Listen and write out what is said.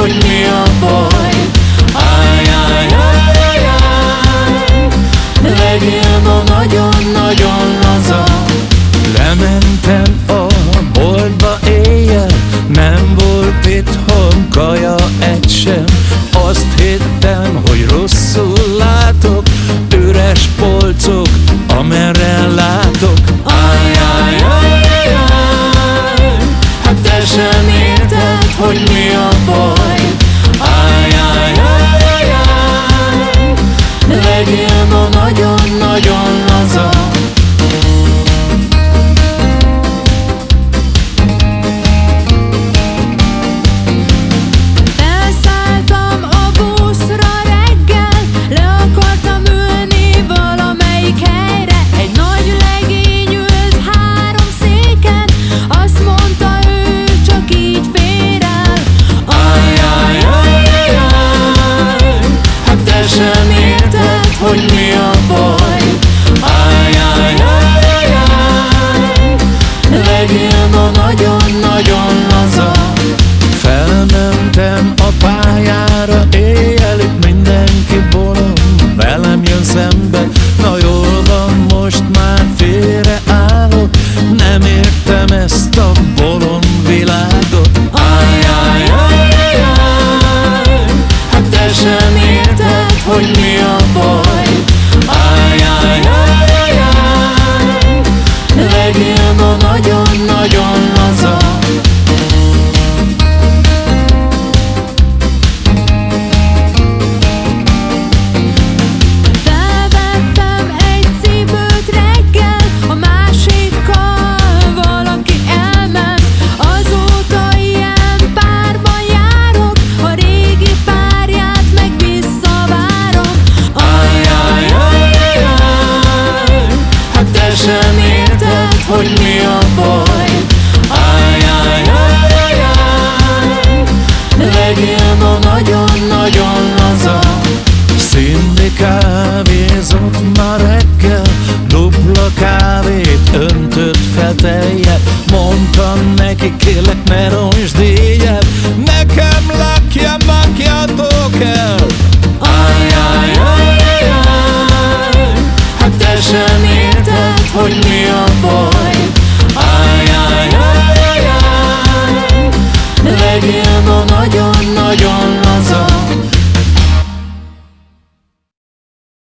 hoy mi amor. napoly Áj, áj, áj, a nagyon hogy mi a baj. Áj, áj, áj, áj, áj Legjobb a nagyon-nagyon lazad kicsit felteljebb Mondtam neki, kérlek ne roncsd éjjel. Nekem lakja, makjátok el. Ajjaj, ajjaj, ajjaj Hát te sem érted, hogy mi a baj. Ajjaj, ajjaj, ajjaj Legyél ma nagyon-nagyon laza